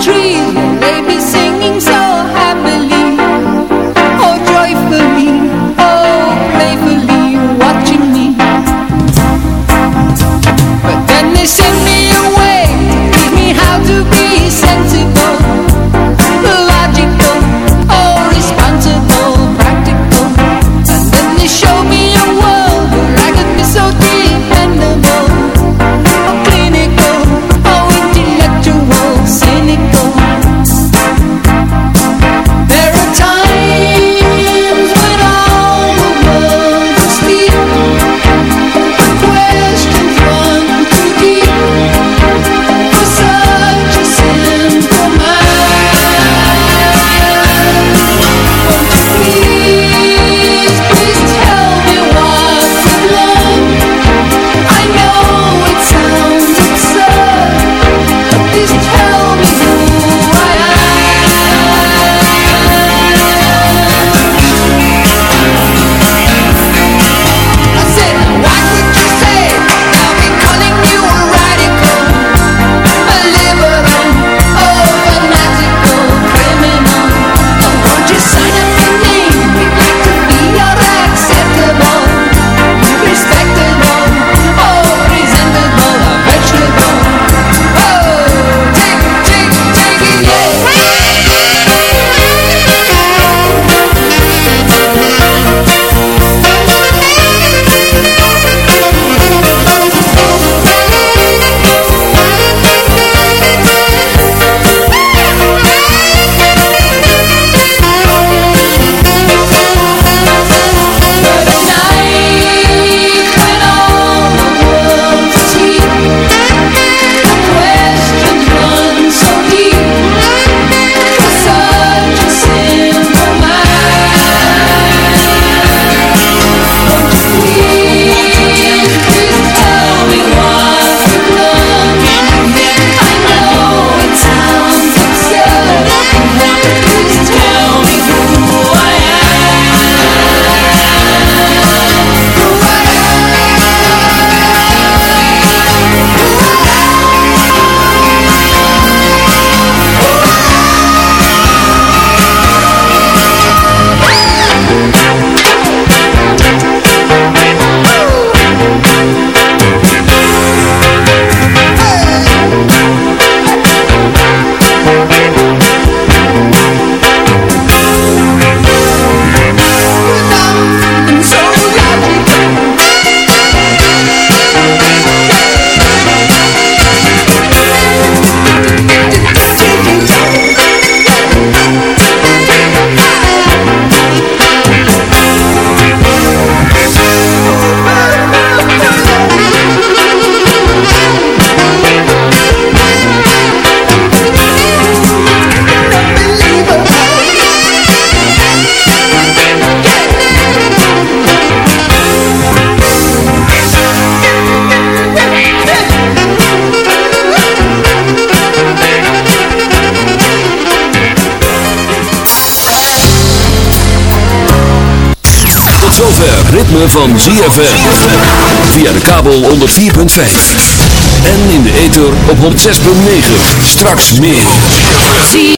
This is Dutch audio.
tree. Van ZFM. Via de kabel 104.5. En in de ether op 106.9. Straks meer.